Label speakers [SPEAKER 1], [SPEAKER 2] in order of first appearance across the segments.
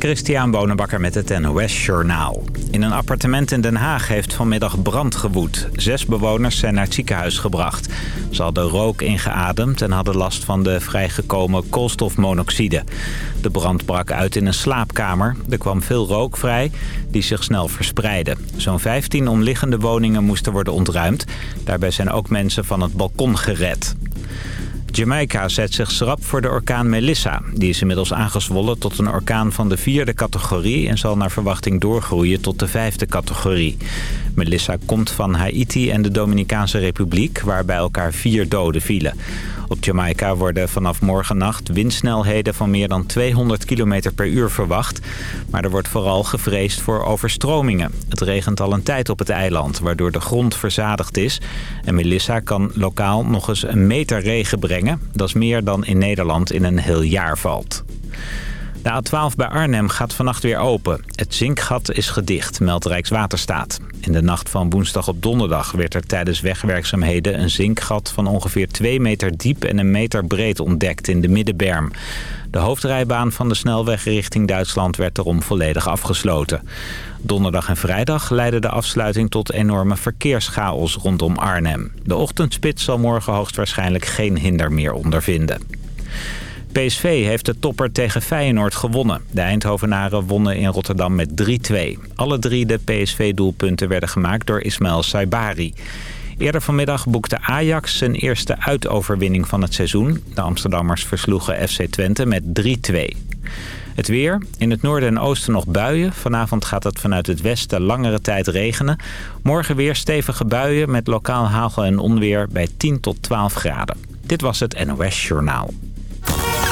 [SPEAKER 1] Christian Bonenbakker met het NOS Journaal. In een appartement in Den Haag heeft vanmiddag brand gewoed. Zes bewoners zijn naar het ziekenhuis gebracht. Ze hadden rook ingeademd en hadden last van de vrijgekomen koolstofmonoxide. De brand brak uit in een slaapkamer. Er kwam veel rook vrij, die zich snel verspreidde. Zo'n 15 omliggende woningen moesten worden ontruimd. Daarbij zijn ook mensen van het balkon gered. Jamaica zet zich schrap voor de orkaan Melissa. Die is inmiddels aangezwollen tot een orkaan van de vierde categorie... en zal naar verwachting doorgroeien tot de vijfde categorie. Melissa komt van Haiti en de Dominicaanse Republiek... waar bij elkaar vier doden vielen. Op Jamaica worden vanaf morgennacht windsnelheden van meer dan 200 km per uur verwacht. Maar er wordt vooral gevreesd voor overstromingen. Het regent al een tijd op het eiland, waardoor de grond verzadigd is. En Melissa kan lokaal nog eens een meter regen brengen. Dat is meer dan in Nederland in een heel jaar valt. De A12 bij Arnhem gaat vannacht weer open. Het zinkgat is gedicht, meldt Rijkswaterstaat. In de nacht van woensdag op donderdag werd er tijdens wegwerkzaamheden... een zinkgat van ongeveer 2 meter diep en een meter breed ontdekt in de middenberm. De hoofdrijbaan van de snelweg richting Duitsland werd erom volledig afgesloten. Donderdag en vrijdag leidde de afsluiting tot enorme verkeerschaos rondom Arnhem. De ochtendspits zal morgen hoogstwaarschijnlijk geen hinder meer ondervinden. PSV heeft de topper tegen Feyenoord gewonnen. De Eindhovenaren wonnen in Rotterdam met 3-2. Alle drie de PSV-doelpunten werden gemaakt door Ismail Saibari. Eerder vanmiddag boekte Ajax zijn eerste uitoverwinning van het seizoen. De Amsterdammers versloegen FC Twente met 3-2. Het weer. In het noorden en oosten nog buien. Vanavond gaat het vanuit het westen langere tijd regenen. Morgen weer stevige buien met lokaal hagel en onweer bij 10 tot 12 graden. Dit was het NOS Journaal.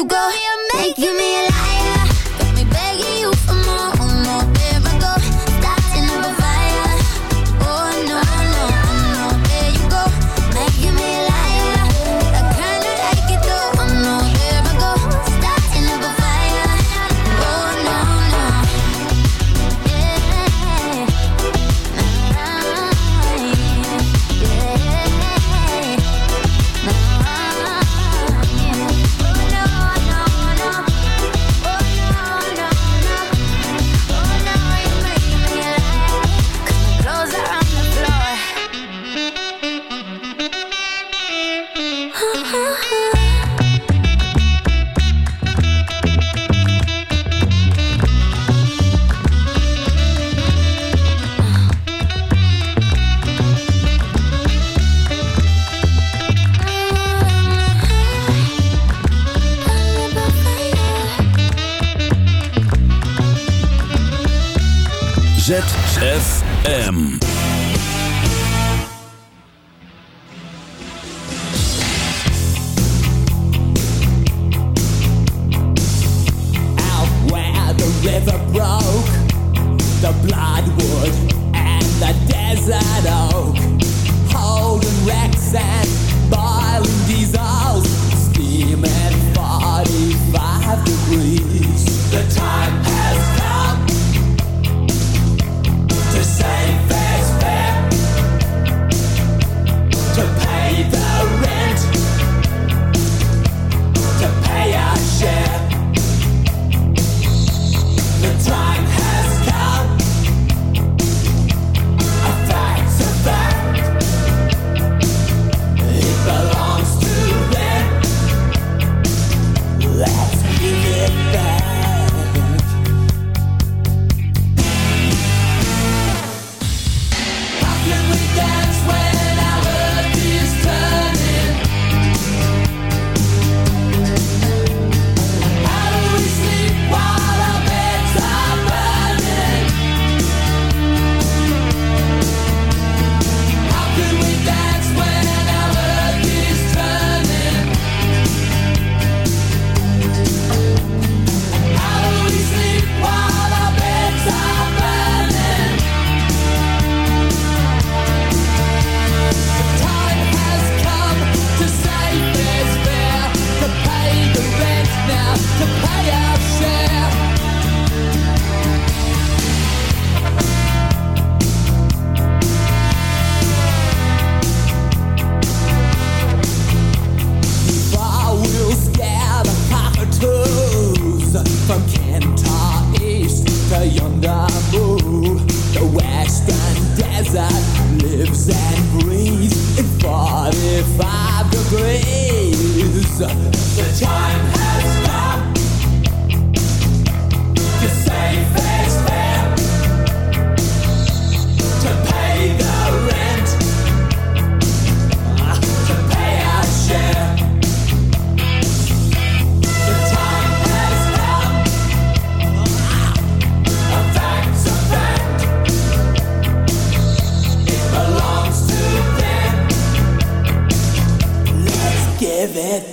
[SPEAKER 2] you
[SPEAKER 3] go, making me alive.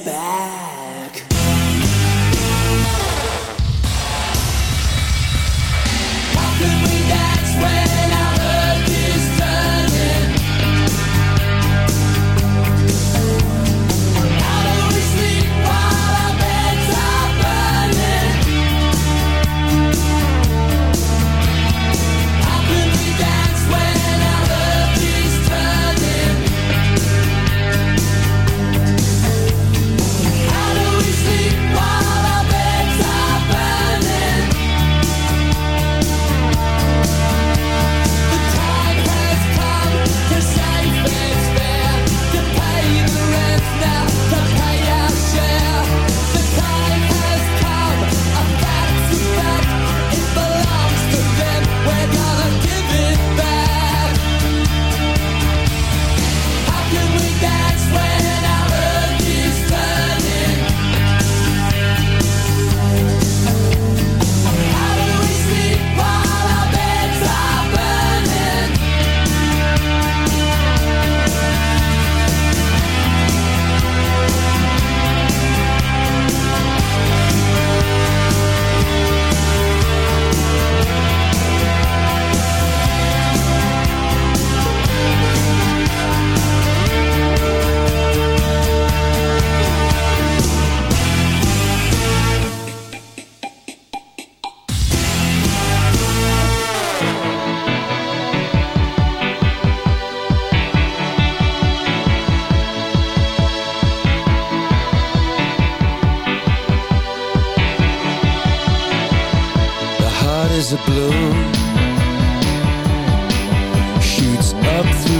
[SPEAKER 3] Bad.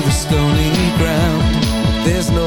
[SPEAKER 3] The stony ground.
[SPEAKER 4] There's no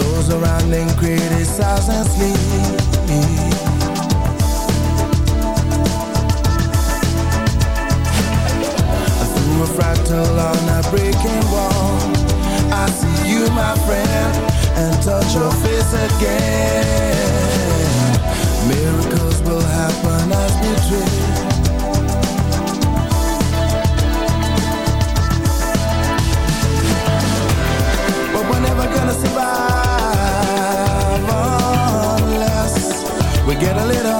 [SPEAKER 5] those around him criticize and sleep. Through a fractal on a breaking wall, I see you, my friend, and touch your face again. Miracles will happen as we dream. Get a little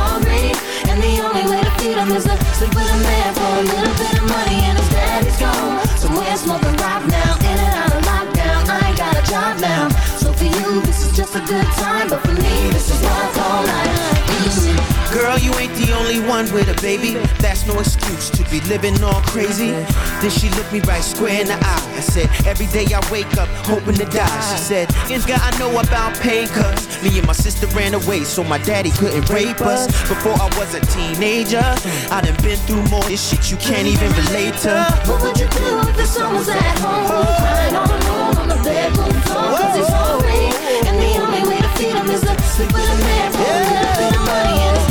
[SPEAKER 6] you
[SPEAKER 7] ain't the only one with a baby. That's no excuse to be living all crazy. Then she looked me right square in the eye. I said, Every day I wake up hoping to die. She said, God I know about pain, cuz me and my sister ran away so my daddy couldn't rape us. Before I was a teenager, I done been through more this shit you can't even relate to.
[SPEAKER 6] What would you do if the son was at home Crying all alone on the bedroom floor Cause he's hungry And the only way to feed him is to sleep with a man of money and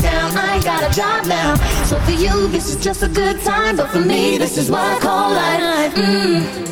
[SPEAKER 6] Got a job now. So for you, this is just a good time. But for me, this is what I call life. Mm.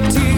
[SPEAKER 8] Just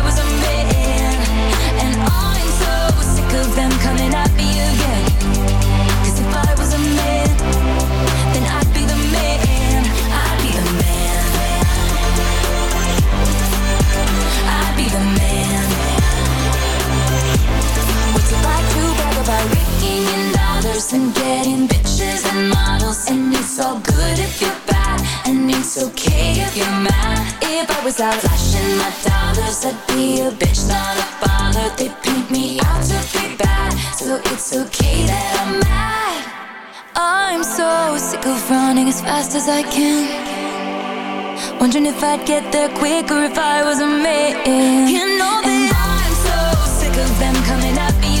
[SPEAKER 3] as fast as I can. Wondering if I'd get there quicker if I was a man. You know that and I'm so sick of them coming at me.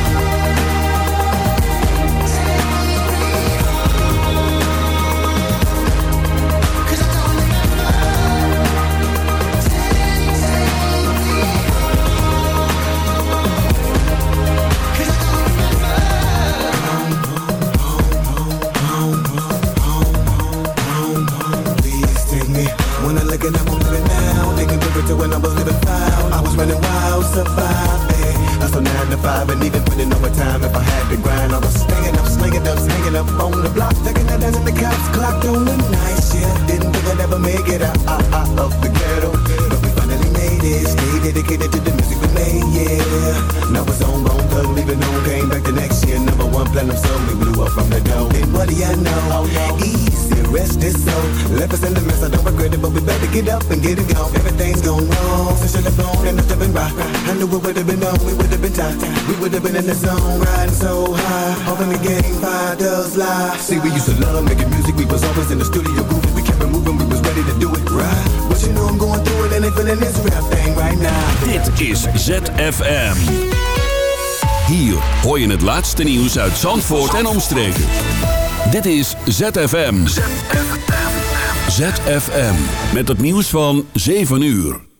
[SPEAKER 8] Nine to five and even putting overtime if I had to grind. I was staying up, slinging up, hanging up on the block. Taking the dance in the cops, clocked on the night shift. Didn't think I'd ever make it out, out, out of the ghetto. But we finally made it. Stay dedicated to the music we made, yeah. Now it's on, bone thug, leaving on. Came back the next year, number one platinum song. We blew up from the dough. And what do you know? Oh, Eazy, rest this soul. Left us in the mess, I don't regret it, but we better get up and get it going. Everything's gone wrong. Since you left alone and nothing been right. I knew it would have been on, we would have been tight. We would have been in the zone, riding so high. Hoping the game five does lie. See, we used to love making music. We was always in the studio grooving. We kept it moving, we was ready to do it right. But you know I'm going through it and ain't feeling this rap thing right now.
[SPEAKER 4] Dit is ZFM. Hier hoor je het laatste nieuws uit Zandvoort en omstreken. Dit is ZFM. ZFM. Met het nieuws van 7 uur.